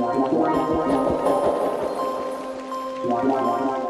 Why, why, why, why, why, why, why, why, why, why,